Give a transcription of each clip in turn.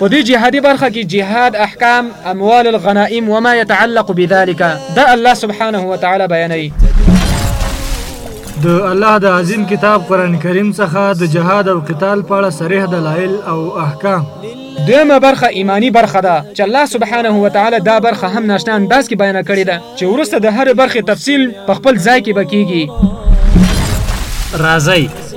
په دې جهادي برخه کې جهاد احکام اموال الغنائم وما يتعلق بذلك دا الله سبحانه وتعالى بیانوي د الله د عظیم کتاب قران کریم څخه د جهاد او قتال په اړه صریح دلایل او احکام دویمه برخه ایمانی برخه ده چې الله سبحانه و تعالی دا برخه هم ناشنا انداز کې بیان کړې ده چې ورسته د هر برخې تفصیل په خپل ځای کې بکیږي راځي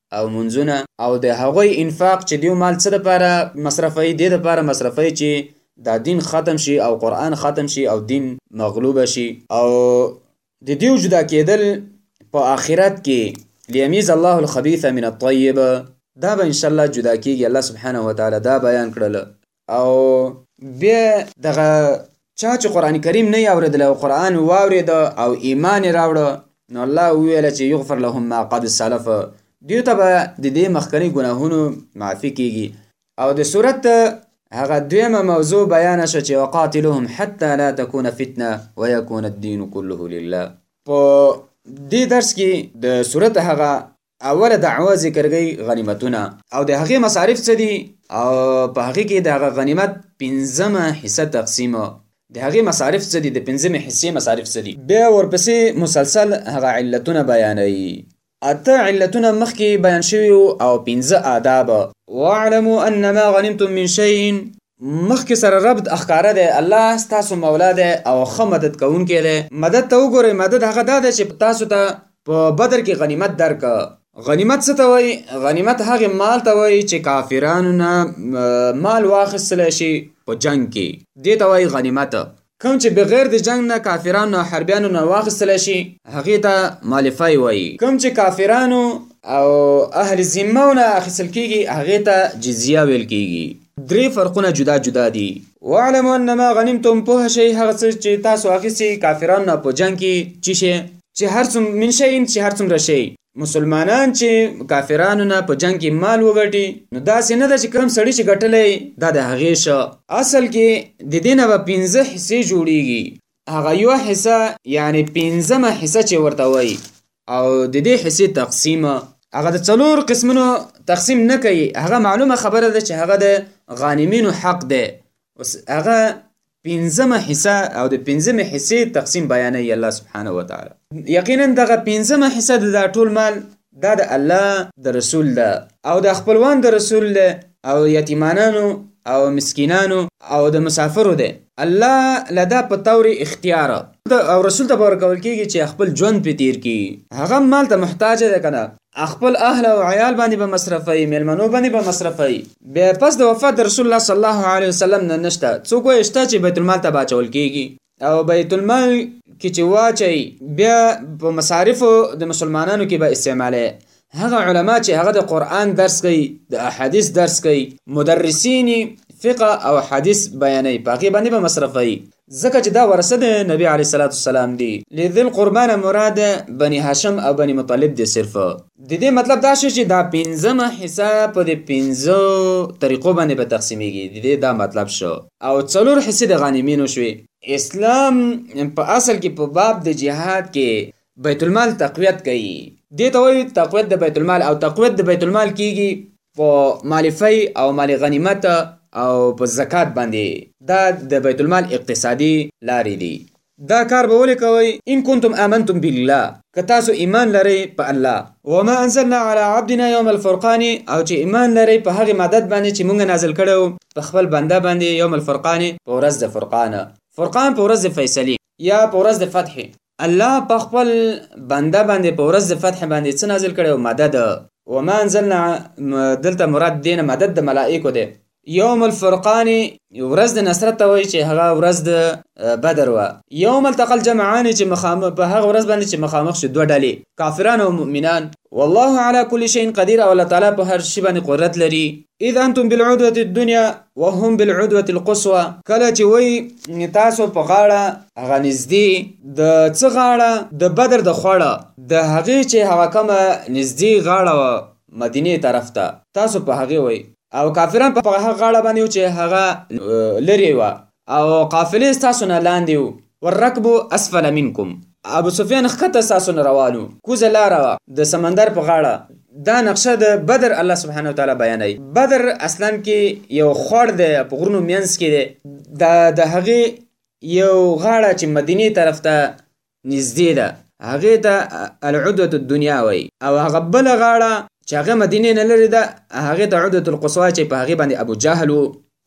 او منځونه او د هغوی انفاق چې دیو مال څه لپاره مصرفوي دې لپاره مصرفوي چې دا دین ختم شي او قران ختم شي او دین مغلوب شي او د دیو جدا کېدل په آخرت کې لیمیز الله الخبيث من الطيب دا به ان شاء الله جدا کیږي الله سبحانه وتعالى دا بیان کړل او بیا دغه چا چې قرآن کریم نه اوریدل او قرآن واورید او ایمان راوړو نو الله ویل چې یغفر لهم ما قد سلف دیو ته به د دې مخکنی ګناهونو معافي کیږي او د صورت هغه دویمه موضوع بیان شو چې وقاتلهم حتى لا تكون فتنه ويكون الدين كله لله په دې درس کې د صورت هغه اوله دعوه ذکر ګی غنیمتونه. او د هغې مصارف څه دي؟ او په هغې کې د هغه غنیمت پنځمه حصه تقسیم. د هغې مصارف څه دي؟ د پنځمې حصې مصارف څه دي؟ بیا ورپسې مسلسل هغه علتونه بیانوي. اته علتونه مخکې بیان شوي وو او پنځه آداب. واعلموا ان ما غنمتم من شیء. مخکې سره ربط ښکاره دی، الله ستاسو مولا دی او ښه مدد کوونکی دی. مدد ته وګورئ، مدد هغه دا دی چې تاسو ته په بدر کې غنیمت درک غنیمت څه ته وایي غنیمت هغه مال ته وایي چې کافرانو نه مال واخیستل شي په جنگ کې دې ته وایي غنیمت کوم چې بغیر د جنگ نه کافرانو حربیانو نه واخیستل شي هغه ته مالفای وایي کوم چې کافرانو او اهل ذمه نه اخیستل کیږي هغه ته جزیه ویل کیږي درې فرقونه جدا جدا دي واعلموا انما غنیمتم په شی هغه څه چې تاسو اخیستي کافرانو نه په جنگ کې چې شي چې هر څومره من شین چې هر څومره شي مسلمانان چې کافرانو نه په جنگ کې مال وګټي نو دا سې نه ده چې کم سړی چې ګټلې دا د هغې شه اصل کې د دې نه به پنځه حصې جوړیږي هغه یو حصه یعنی پنځمه حصه چې ورته وایي او د دې حصې تقسیم هغه د څلور قسمونو تقسیم نه کوي هغه معلومه خبره ده چې هغه د غانمینو حق ده اوس هغه پنځمه حصه او د پنځمې حصې تقسیم بیانوي الله سبحانه وتعالی یقینا دغه پنځمه حصه د دا ټول مال دا د الله د رسول ده او د خپلوان د رسول ده او یتیمانانو او مسکینانو او د مسافرو ده الله لدا په تور اختیار او رسول ته ورکول کیږي چې خپل ژوند په تیر کی هغه مال ته محتاج ده کنه خپل اهل او عیال باندې به مصرفوي میلمنو باندې به مصرفوي بیا پس د وفات د رسول الله صلی الله علیه وسلم نه نشته څوک وایي شته چې بیت المال ته به اچول کیږي او بیت المال کې چې واچوي بیا په مصارفو د مسلمانانو کې به استعمالوي هغه علما چې هغه د قرآن درس کوي د احادیث درس کوي مدرسین فقه او حدیث بیانوي په هغې باندې به مصرفوي ځکه چې دا ورثه د نبی علیه الصلاة والسلام دي. له ذی القربا نه مراد بني هاشم او بني مطلب دي صرف. د دې مطلب دا شو چې دا پنځمه حصه په دې پنځو طریقو باندې به تقسیمیږي. د دې دا مطلب شو. او څلور حصې د غانمینو شوې. اسلام په اصل کې په باب د جهاد کې بیت المال تقویت کوي دې ته وایي تقویت د بیت المال او تقویت د بیت المال کیږي په مال فی او مال غنیمت او په زکات باندې دا د بیت المال اقتصادي لارې دي دا کار به ولې کوئ ان کنتم آمنتم بالله که تاسو ایمان لرئ په الله وما انزلنا على عبدنا يوم الفرقان او چې ایمان لرئ په هغه مدد باندې چې مونږ نازل کړو په خپل بنده باندې یوم الفرقان په ورځ د فرقان فرقان په ورځ د فیصلې یا په ورځ د فتح الله په خپل بنده باندې په ورځ د فتح باندې څه نازل کړي او مدد وما انزلنا دلته مراد دینه مدد د ملائکو دی یوم الفرقان ورځ د نصرت ته وایي چې هغه ورځ د بدر وه یوم التقى الجمعان چې مخامخ په هغه ورځ باندې چې مخامخ شو دوه ډلې کافران او مؤمنان والله على كل شيء قدير او الله تعالی په هر شي باندې قدرت لري اذ انتم بالعدوه الدنيا وهم بالعدوه القصوى کله چې وای تاسو په غاړه هغه نږدې د څه غاړه د بدر د خوړه د هغه چې هغه کومه نږدې غاړه و مدینه طرف ته تاسو په هغه وای او کافران په هغه غاړه باندې چې هغه لري و او قافلې ستاسو نه لاندې وو والرکب اسفل منکم ابو سفیان ښکته ستاسو نه روانو کوزه لاره وه د سمندر په غاړه دا نقشه د بدر الله سبحانه وتعالی بیانوي بدر اصلا کې یو خوړ دی په غرونو مینس کې دی دا د هغې یو غاړه چې مدینه طرف ته نږدې ده هغې ته العدوه الدنیا وایي او هغه بله غاړه چې هغه مدینې نه لرې ده هغې ته عدوه القصوا چې په هغې باندې ابو جهل و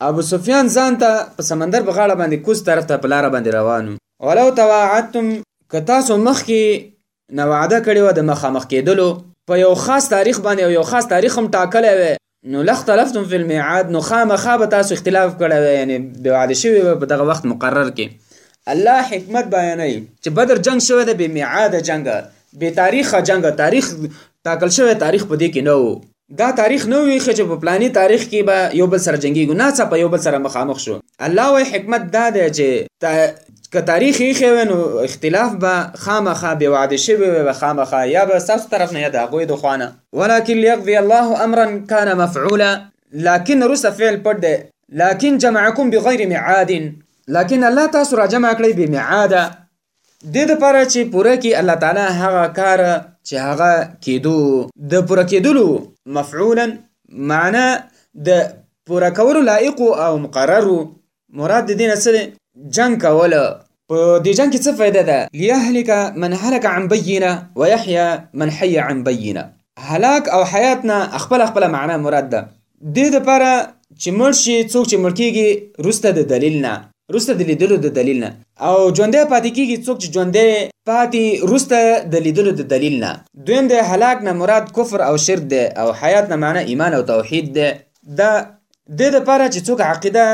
ابو سفیان ځان ته په سمندر په غاړه باندې کوز طرف ته په لاره باندې روان و ولو تواعدتم که تاسو مخکې نه وعده کړې وه د مخامخ کېدلو په یو خاص تاریخ باندې او یو خاص تاریخ هم ټاکلی وی نو لختلفتم فی المیعاد نو خامخا به تاسو اختلاف کړی وی یعنی د وعده شوی به په دغه وخت مقرر کې الله حکمت بیانوي چې بدر جنگ شوی دی بې میعاده جنګ بې تاریخه جنګ تاریخ ټاکل شوی تاریخ په دې کې نه و دا تاریخ نه وی چې په پلاني تاریخ کې به یو بل سره جنګیږو ناڅاپه یو بل سره مخامخ شو الله وایي حکمت دا دی چې تا... که تاریخ یې وی نو اختلاف به خامخا بې وعده شوی وی خامخا یا به ستاسو طرف نه یا د هغوی د خوانه ولكن ليقضي الله امرا كان مفعولا لكن رسته فعل پټ دی لكن جمعكم بغير معاد لكن الله تاسو را جمع کړی به معاد د دې لپاره چې پوره کی الله تعالی هغه کار چې هغه کېدو د پوره کېدلو مفعولا معنا د پوره کولو لایق او مقرر مراد د دې نه څه دی جنګ کول په دې جنګ کې څه فایده ده لیهلک من هلک عن بینه ویحیا من حی عن بینه هلاک او حیات نه خپل خپل معنا مراد ده د دې لپاره چې مړ شي څوک چې مړ کېږي روسته د دلیل نه روسته د لیدلو د دلیل نه او ژوندی پاتې کېږي څوک چې ژوندی پاتې روسته د لیدلو د دلیل نه دویم د هلاک نه مراد کفر او شرک دی او حیات نه معنی ایمان او توحید دی د دې لپاره چې څوک عقیده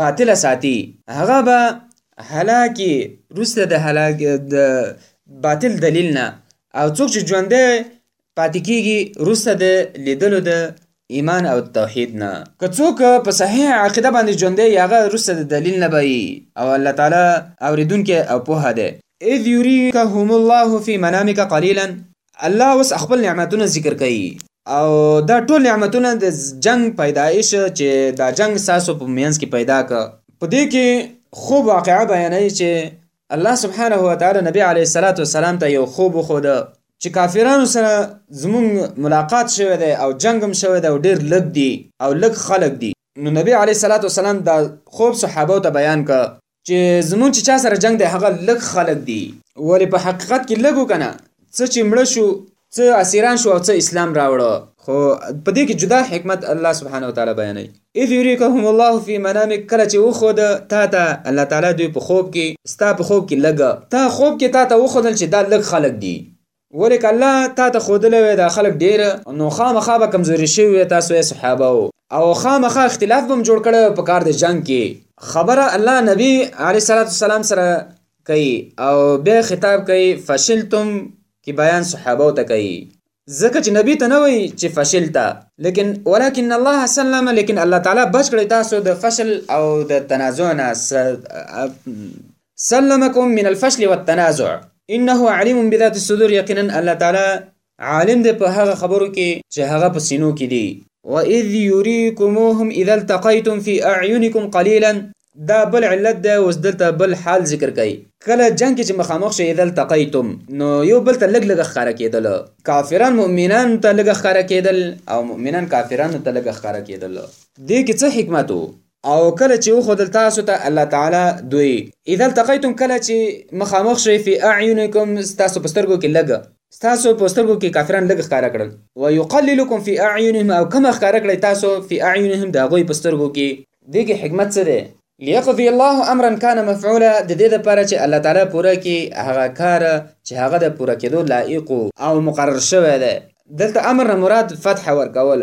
باطله ساتي هغه به هلاکي روسته د هلاک د باطل دلیل نه او څوک چې ژوندی پاتې کیږي روسته د لیدلو د ایمان او توحید نه که څوک په صحیح عقیده باندې ژوندی یاغه روسته د دلیل نه بي او الله تعالی اوریدونکي او پوها ده اذ یریکهم الله فی منامک قلیلا الله اوس خپل نعمتونه ذکر کوي او دا ټول نعمتونه د جنگ پیدایش چې دا جنگ ساسو په مینس کې پیدا ک په دې کې خوب واقعا بیانوي چې الله سبحانه و تعالی نبی علیه الصلاۃ والسلام ته یو خوب خو ده چې کافرانو سره زمونږ ملاقات شوه دی او جنگ هم شوه دی او ډیر لګ دی او لګ خلق دی نو نبی علیه الصلاۃ والسلام دا خوب صحابه ته بیان ک چې زمونږ چې چا سره جنگ دی هغه لږ خلک دي ولې په حقیقت کې لږو کنه څه چې مړه شو څه اسیران شو او څه اسلام راوړو خو په دې کې جدا حکمت الله سبحانه وتعالی بیانوي اذ یریکهم الله فی منامک کله چې وخود تا ته الله تعالی دوی په خوب کې ستا په خوب کې لګ تا خوب کې تا ته وخودل چې دا لګ خلک دي ولې که الله تا ته ښودلی وی دا خلک ډېر نو خامخا به کمزوري شوي وی تاسو یې صحابه او خامخا اختلاف به هم جوړ کړی په کار د جنګ کې خبره الله نبی علیه صلات وسلام سره کوي او بیا خطاب کوي فشلتم کې بیان صحابه ته کوي ځکه چې نبی ته نه وایي چې فشل ته لیکن ولکن الله سلم لیکن الله تعالی بچ کړی تاسو د فشل او د تنازع نه سلمکم من الفشل والتنازع انه علیم بذات الصدور یقینا الله تعالی عالم دی په هغه خبرو کې چې هغه په سینو کې دی وَإِذْ يُرِيكُمُوهُمْ إِذَا الْتَقَيْتُمْ فِي أَعْيُنِكُمْ قَلِيلًا دا بل علت دی اوس دلته بل حال ذکر کوي کله جنگ کې چې مخامخ شي اذا التقيتم نو یو بل ته لګ لګ ښکارا کېدل کافران مؤمنان ته لګ ښکارا کېدل او مؤمنان کافرانو ته لګ ښکارا کېدل دې کې څه حکمت وو او کله چې وخدل تاسو ته الله تعالی دوی اذا التقيتم کله چې مخامخ شوي فی اعینکم تاسو په سترګو کې لګ تاسو په سترګو کې کافران لږ ښکارا کړل و یقللکم فی اعینهم او کم ښکارا کړی تاسو فی اعینهم دا غوی په سترګو کې دې کې حکمت څه دی ليقضي الله امرا كان مفعولا د دې لپاره چې الله تعالی پوره کې هغه کار چې هغه د پوره کېدو لایق او مقرر شوی دی دلته امر نه مراد فتح ورکول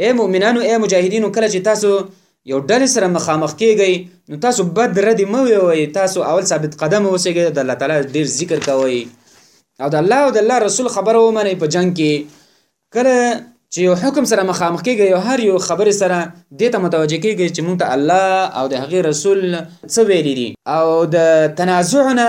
اې مؤمنانو اې مجاهدینو کله چې تاسو یو ډلې سره مخامخ کیږئ نو تاسو بد ردې مه ویوئ تاسو اول ثابت قدم اوسئ د الله تعالی ډیر ذکر کوئ او د الله او د الله رسول خبره ومنئ په جنگ کې کله چې یو حکم سره مخامخ کیږئ یو هر یو خبرې سره دې ته متوجه کیږئ چې مونږ ته الله او د هغې رسول څه ویلي دي او د تنازع نه